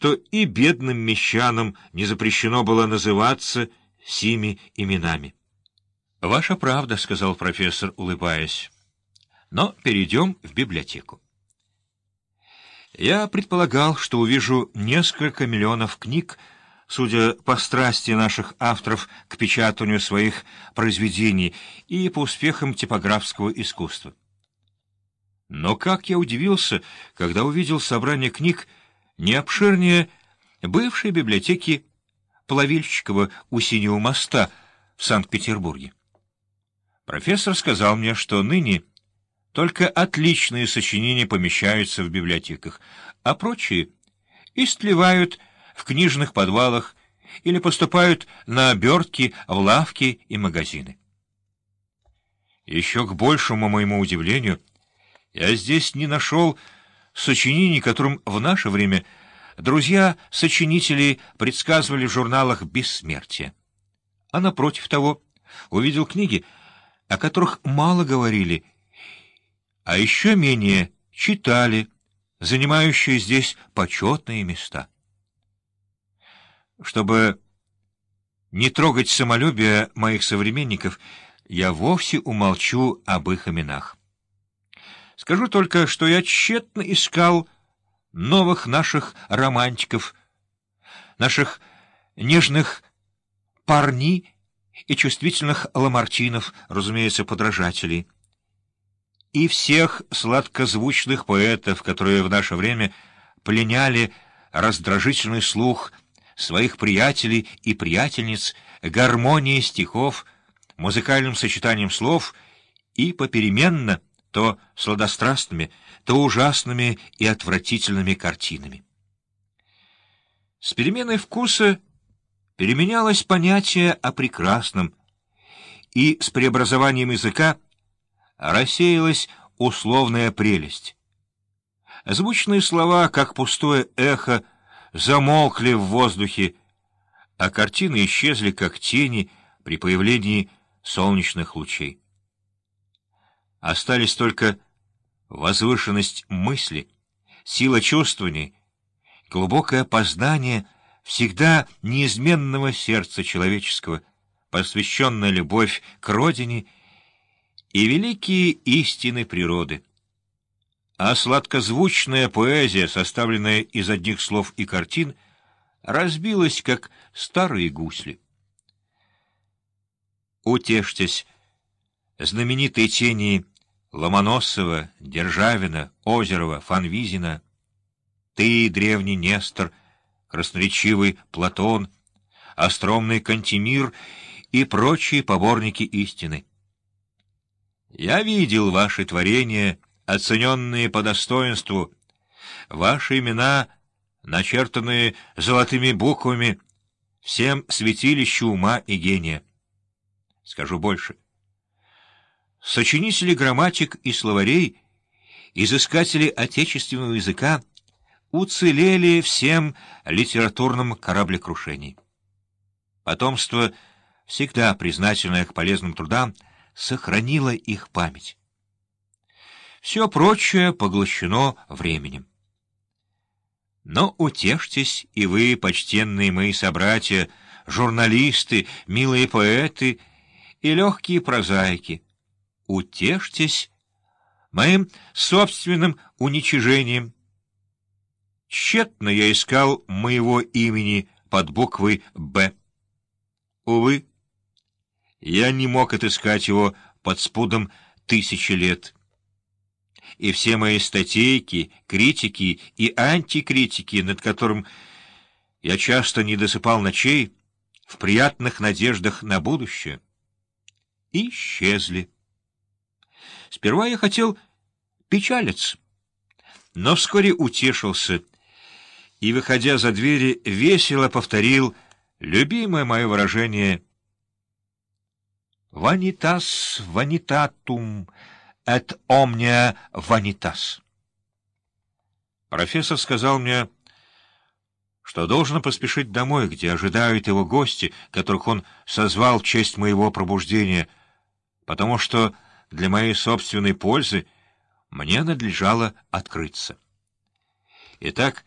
что и бедным мещанам не запрещено было называться сими именами. — Ваша правда, — сказал профессор, улыбаясь. — Но перейдем в библиотеку. Я предполагал, что увижу несколько миллионов книг, судя по страсти наших авторов к печатанию своих произведений и по успехам типографского искусства. Но как я удивился, когда увидел собрание книг не обширнее бывшей библиотеки Плавильщикова у Синего моста в Санкт-Петербурге. Профессор сказал мне, что ныне только отличные сочинения помещаются в библиотеках, а прочие истлевают в книжных подвалах или поступают на обертки в лавки и магазины. Еще к большему моему удивлению, я здесь не нашел сочинений, которым в наше время друзья-сочинители предсказывали в журналах бессмертие. А напротив того, увидел книги, о которых мало говорили а еще менее читали, занимающие здесь почетные места. Чтобы не трогать самолюбие моих современников, я вовсе умолчу об их именах. Скажу только, что я тщетно искал новых наших романтиков, наших нежных парней и чувствительных ламартинов, разумеется, подражателей. И всех сладкозвучных поэтов, которые в наше время пленяли раздражительный слух своих приятелей и приятельниц гармонией стихов, музыкальным сочетанием слов и попеременно то сладострастными, то ужасными и отвратительными картинами. С переменой вкуса переменялось понятие о прекрасном, и с преобразованием языка — рассеялась условная прелесть. Звучные слова, как пустое эхо, замолкли в воздухе, а картины исчезли, как тени при появлении солнечных лучей. Остались только возвышенность мысли, сила чувствований, глубокое познание всегда неизменного сердца человеческого, посвященная любовь к родине — и великие истины природы. А сладкозвучная поэзия, составленная из одних слов и картин, разбилась, как старые гусли. Утешьтесь, знаменитые тени Ломоносова, Державина, Озерова, Фанвизина, ты, древний Нестор, красноречивый Платон, остромный Кантемир и прочие поборники истины. Я видел ваши творения, оцененные по достоинству, ваши имена, начертанные золотыми буквами, всем святилищу ума и гения. Скажу больше. Сочинители грамматик и словарей, изыскатели отечественного языка уцелели всем литературным кораблекрушений. Потомство, всегда признательное к полезным трудам, — сохранила их память. Все прочее поглощено временем. Но утешьтесь и вы, почтенные мои собратья, журналисты, милые поэты и легкие прозаики. Утешьтесь моим собственным уничижением. Тщетно я искал моего имени под буквой «Б». Увы, я не мог отыскать его под спудом тысячи лет. И все мои статейки, критики и антикритики, над которым я часто не досыпал ночей, в приятных надеждах на будущее, исчезли. Сперва я хотел печалиться, но вскоре утешился и, выходя за двери, весело повторил любимое мое выражение — «Ванитас ванитатум, et omnia vanitas». Профессор сказал мне, что должен поспешить домой, где ожидают его гости, которых он созвал в честь моего пробуждения, потому что для моей собственной пользы мне надлежало открыться. Итак,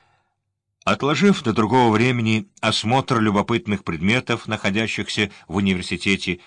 Отложив до другого времени осмотр любопытных предметов, находящихся в университете,